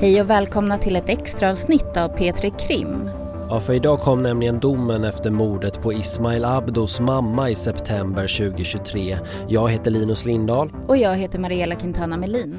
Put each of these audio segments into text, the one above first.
Hej och välkomna till ett extra avsnitt av P3 Krim. Ja, för idag kom nämligen domen efter mordet på Ismail Abdos mamma i september 2023. Jag heter Linus Lindahl. Och jag heter Mariella Quintana Melin.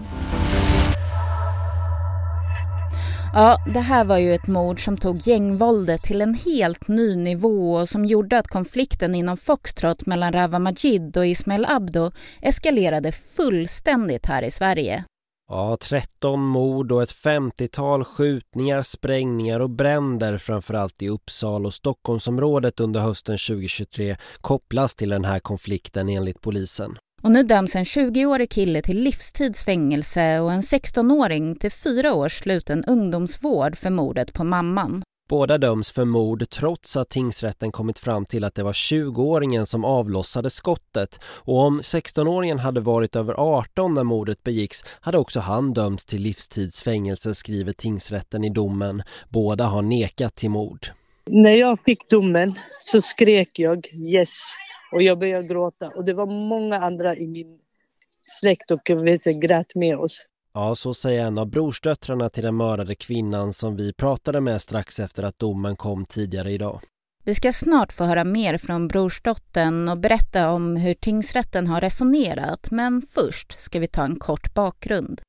Ja, det här var ju ett mord som tog gängvåldet till en helt ny nivå och som gjorde att konflikten inom Foxtrot mellan Rawa Majid och Ismail Abdo eskalerade fullständigt här i Sverige. Ja, 13 mord och ett 50-tal skjutningar, sprängningar och bränder framförallt i Uppsala och Stockholmsområdet under hösten 2023 kopplas till den här konflikten enligt polisen. Och nu döms en 20-årig kille till livstidsfängelse och en 16-åring till fyra års sluten ungdomsvård för mordet på mamman. Båda döms för mord trots att tingsrätten kommit fram till att det var 20-åringen som avlossade skottet och om 16-åringen hade varit över 18 när mordet begicks hade också han dömts till livstidsfängelse skriver tingsrätten i domen. Båda har nekat till mord. När jag fick domen så skrek jag yes och jag började gråta och det var många andra i min släkt och vänner grät med oss. Ja, så säger en av brorsdöttrarna till den mördade kvinnan som vi pratade med strax efter att domen kom tidigare idag. Vi ska snart få höra mer från brorsdottern och berätta om hur tingsrätten har resonerat men först ska vi ta en kort bakgrund.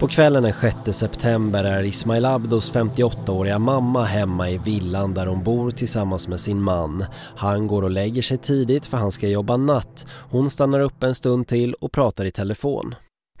På kvällen den 6 september är Ismail Abdos 58-åriga mamma hemma i villan där hon bor tillsammans med sin man. Han går och lägger sig tidigt för han ska jobba natt. Hon stannar upp en stund till och pratar i telefon.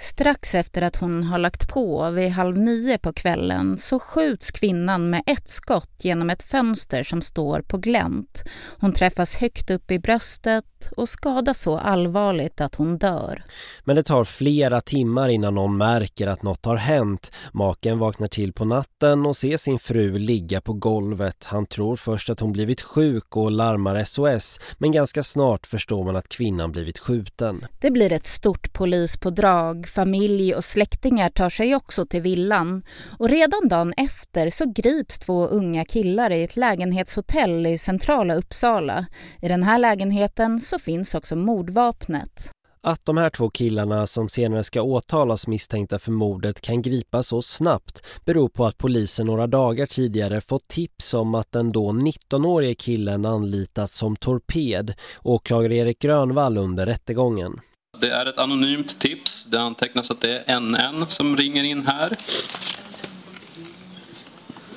Strax efter att hon har lagt på vid halv nio på kvällen så skjuts kvinnan med ett skott genom ett fönster som står på glänt. Hon träffas högt upp i bröstet och skadas så allvarligt att hon dör. Men det tar flera timmar innan någon märker att något har hänt. Maken vaknar till på natten och ser sin fru ligga på golvet. Han tror först att hon blivit sjuk och larmar SOS men ganska snart förstår man att kvinnan blivit skjuten. Det blir ett stort polispådrag familj och släktingar tar sig också till villan och redan dagen efter så grips två unga killar i ett lägenhetshotell i centrala Uppsala. I den här lägenheten så finns också mordvapnet. Att de här två killarna som senare ska åtalas misstänkta för mordet kan gripas så snabbt beror på att polisen några dagar tidigare fått tips om att den då 19-årige killen anlitats som torped, åklagare Erik Grönvall under rättegången. Det är ett anonymt tips. Det antecknas att det är NN som ringer in här.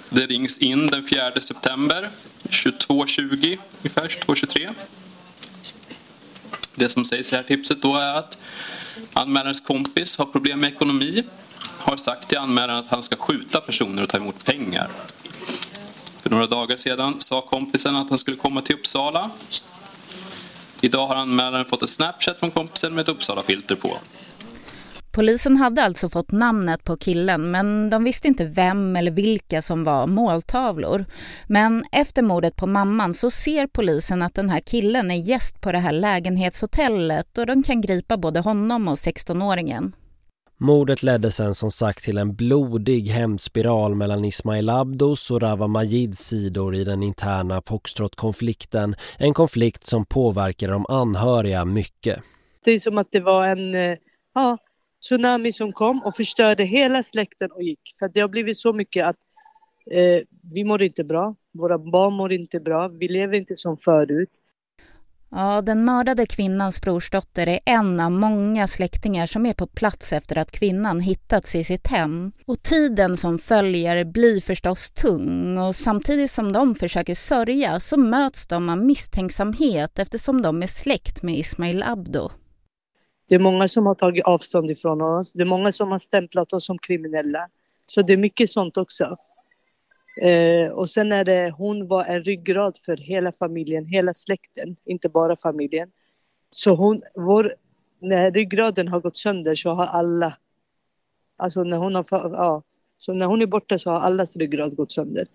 Det rings in den 4 september 22.20, ungefär 22.23. Det som sägs i det här tipset då är att anmälarens kompis har problem med ekonomi. Har sagt till anmälaren att han ska skjuta personer och ta emot pengar. För några dagar sedan sa kompisen att han skulle komma till Uppsala Idag har anmälaren fått ett Snapchat från kompisen med ett Uppsala-filter på. Polisen hade alltså fått namnet på killen men de visste inte vem eller vilka som var måltavlor. Men efter mordet på mamman så ser polisen att den här killen är gäst på det här lägenhetshotellet och de kan gripa både honom och 16-åringen. Mordet ledde sen som sagt till en blodig hämndspiral mellan Ismail Abdos och Rawa Majids sidor i den interna Foxtrot-konflikten. En konflikt som påverkade de anhöriga mycket. Det är som att det var en eh, ja, tsunami som kom och förstörde hela släkten och gick. För det har blivit så mycket att eh, vi mår inte bra, våra barn mår inte bra, vi lever inte som förut. Ja, den mördade kvinnans brorsdotter är en av många släktingar som är på plats efter att kvinnan hittats i sitt hem. Och tiden som följer blir förstås tung och samtidigt som de försöker sörja så möts de av misstänksamhet eftersom de är släkt med Ismail Abdo. Det är många som har tagit avstånd ifrån oss. Det är många som har stämplat oss som kriminella. Så det är mycket sånt också. Eh, och sen är det, hon var en ryggrad för hela familjen, hela släkten, inte bara familjen. Så hon, vår, när ryggraden har gått sönder så har alla, alltså när hon har, ja, så när hon är borta så har allas ryggrad gått sönder.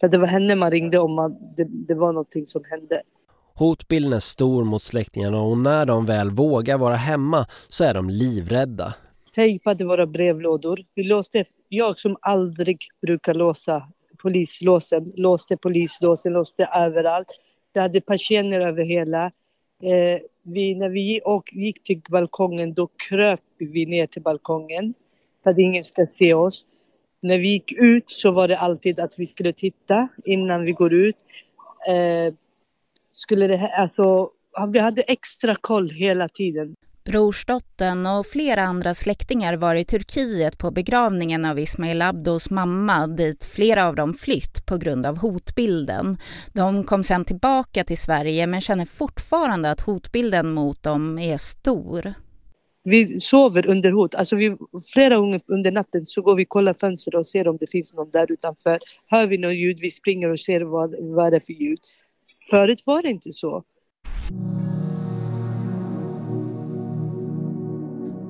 För det var henne man ringde om man, det, det var någonting som hände. Hotbilden är stor mot släktingarna och när de väl vågar vara hemma så är de livrädda. Tejpade våra brevlådor. Vi låste, jag som aldrig brukar låsa polislåsen, låste polislåsen, låste överallt. Vi hade persienner över hela. Eh, vi, när vi och gick till balkongen då kröp vi ner till balkongen för att ingen ska se oss. När vi gick ut så var det alltid att vi skulle titta innan vi går ut. Eh, skulle det, alltså, vi hade extra koll hela tiden. Brorsdottern och flera andra släktingar var i Turkiet på begravningen av Ismail Abdos mamma dit flera av dem flytt på grund av hotbilden. De kom sen tillbaka till Sverige men känner fortfarande att hotbilden mot dem är stor. Vi sover under hot. Alltså vi, flera gånger under natten så går vi och kollar fönster och ser om det finns någon där utanför. Hör vi något ljud, vi springer och ser vad, vad det är för ljud. Förut var det inte så.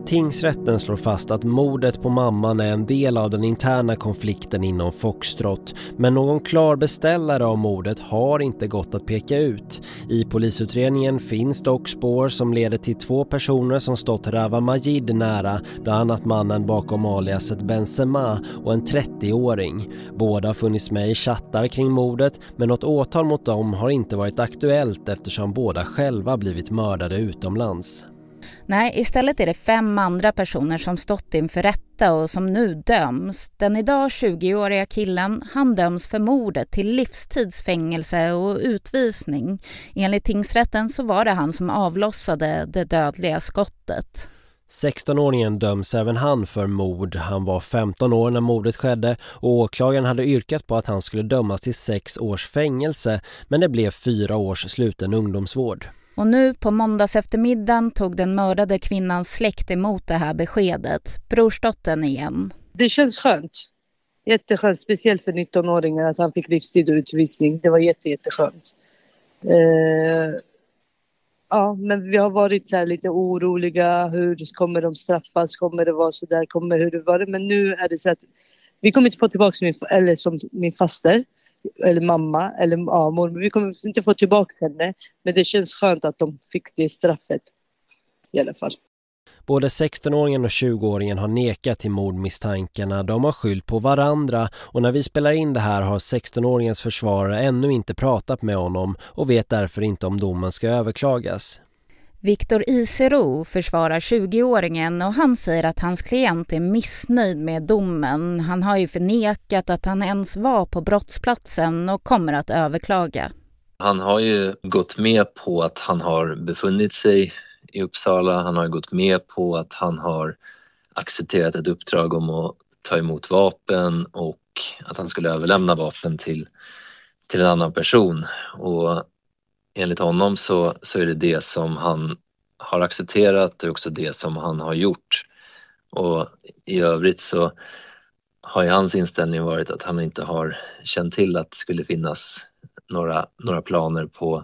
Tingsrätten slår fast att mordet på mamman är en del av den interna konflikten inom Foxtrot men någon klar beställare av mordet har inte gått att peka ut. I polisutredningen finns dock spår som leder till två personer som stått Rava Majid nära, bland annat mannen bakom aliaset Benzema och en 30-åring. Båda har funnits med i chattar kring mordet men något åtal mot dem har inte varit aktuellt eftersom båda själva blivit mördade utomlands. Nej, istället är det fem andra personer som stått inför rätta och som nu döms. Den idag 20-åriga killen, han döms för mordet till livstidsfängelse och utvisning. Enligt tingsrätten så var det han som avlossade det dödliga skottet. 16-åringen döms även han för mord. Han var 15 år när mordet skedde och åklagaren hade yrkat på att han skulle dömas till sex års fängelse men det blev fyra års sluten ungdomsvård. Och nu på måndags eftermiddagen tog den mördade kvinnans släkt emot det här beskedet. Brorsdottern igen. Det känns skönt. Jätteskönt, speciellt för 19-åringen att han fick livstid och utvisning. Det var jätte, jätteskönt. Eh, ja, men vi har varit så lite oroliga. Hur kommer de straffas? Kommer det vara så där? Kommer hur det var? Men nu är det så att vi kommer inte få tillbaka min, eller som min faster eller mamma eller ja, mormor. Vi kommer inte få tillbaka henne. Men det känns skönt att de fick det straffet i alla fall. Både 16-åringen och 20-åringen har nekat till mordmisstankarna. De har skyllt på varandra och när vi spelar in det här har 16-åringens försvarare ännu inte pratat med honom och vet därför inte om domen ska överklagas. Viktor Isero försvarar 20-åringen och han säger att hans klient är missnöjd med domen. Han har ju förnekat att han ens var på brottsplatsen och kommer att överklaga. Han har ju gått med på att han har befunnit sig i Uppsala. Han har gått med på att han har accepterat ett uppdrag om att ta emot vapen och att han skulle överlämna vapen till, till en annan person. Och enligt honom så, så är det det som han har accepterat och också det som han har gjort. Och i övrigt så har ju hans inställning varit att han inte har känt till att det skulle finnas några, några planer på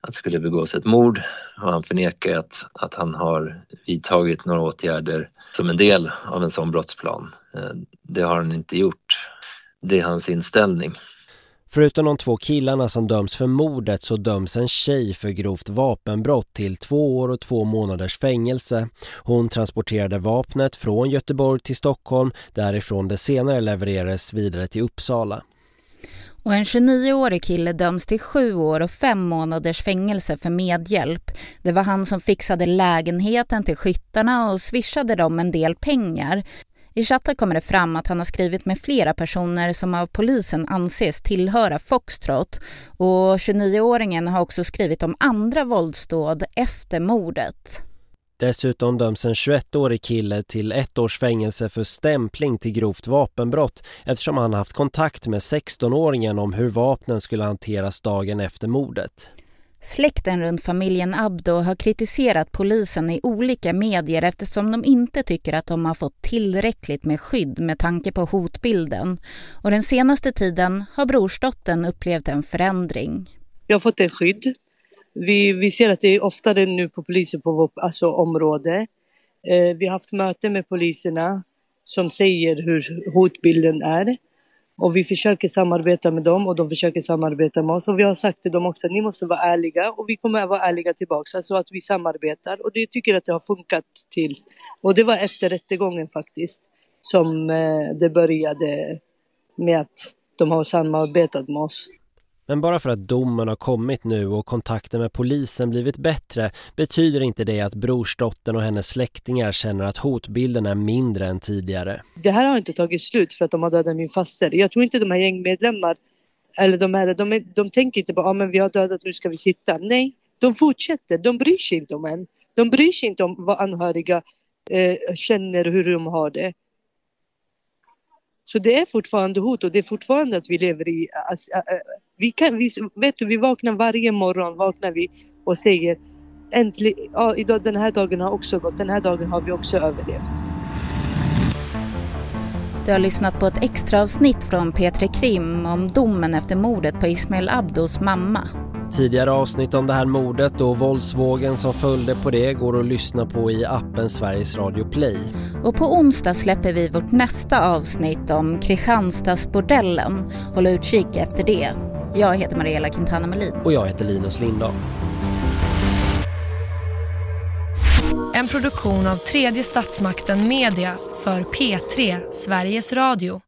att det skulle begås ett mord och han förnekar att, att han har vidtagit några åtgärder som en del av en sån brottsplan. Eh, det har han inte gjort. Det är hans inställning. Förutom de två killarna som döms för mordet så döms en tjej för grovt vapenbrott till två år och två månaders fängelse. Hon transporterade vapnet från Göteborg till Stockholm, därifrån det senare levererades vidare till Uppsala. Och en 29-årig kille döms till sju år och fem månaders fängelse för medhjälp. Det var han som fixade lägenheten till skyttarna och swishade dem en del pengar. I chatten kommer det fram att han har skrivit med flera personer som av polisen anses tillhöra Foxtrot och 29-åringen har också skrivit om andra våldsdåd efter mordet. Dessutom döms en 21-årig kille till ett års fängelse för stämpling till grovt vapenbrott eftersom han haft kontakt med 16-åringen om hur vapnen skulle hanteras dagen efter mordet. Släkten runt familjen Abdo har kritiserat polisen i olika medier eftersom de inte tycker att de har fått tillräckligt med skydd med tanke på hotbilden. Och den senaste tiden har brorsdottern upplevt en förändring. Vi har fått ett skydd. Vi, vi ser att det är oftare nu på polisen på vårt alltså, område. Eh, vi har haft möten med poliserna som säger hur hotbilden är. Och vi försöker samarbeta med dem och de försöker samarbeta med oss. Och vi har sagt till dem också att ni måste vara ärliga och vi kommer att vara ärliga tillbaka. Alltså att vi samarbetar och det tycker att det har funkat till. Och det var efter rättegången faktiskt som eh, det började med att de har samarbetat med oss. Men bara för att domen har kommit nu och kontakten med polisen blivit bättre betyder inte det att brorsdottern och hennes släktingar känner att hotbilden är mindre än tidigare. Det här har inte tagit slut för att de har dödat min faster. Jag tror inte de här gängmedlemmar eller de här, de, de, de tänker inte bara, ah, men vi har dödat, nu ska vi sitta. Nej, de fortsätter, de bryr sig inte om en. De bryr sig inte om vad anhöriga eh, känner och hur de har det. Så det är fortfarande hot och det är fortfarande att vi lever i... Alltså, äh, äh, vi kan, vi, vet du, vi vaknar varje morgon vaknar vi och säger äntligen, ja, idag, den här dagen har också gått, den här dagen har vi också överlevt. Du har lyssnat på ett extra avsnitt från P3 Krim om domen efter mordet på Ismail Abdos mamma. Tidigare avsnitt om det här mordet och våldsvågen som följde på det går att lyssna på i appen Sveriges Radio Play. Och på onsdag släpper vi vårt nästa avsnitt om Kristianstadsbordellen. Håll utkik efter det. Jag heter Mariella Quintana Melin. Och jag heter Linus Lindahl. En produktion av tredje statsmakten Media för P3 Sveriges Radio.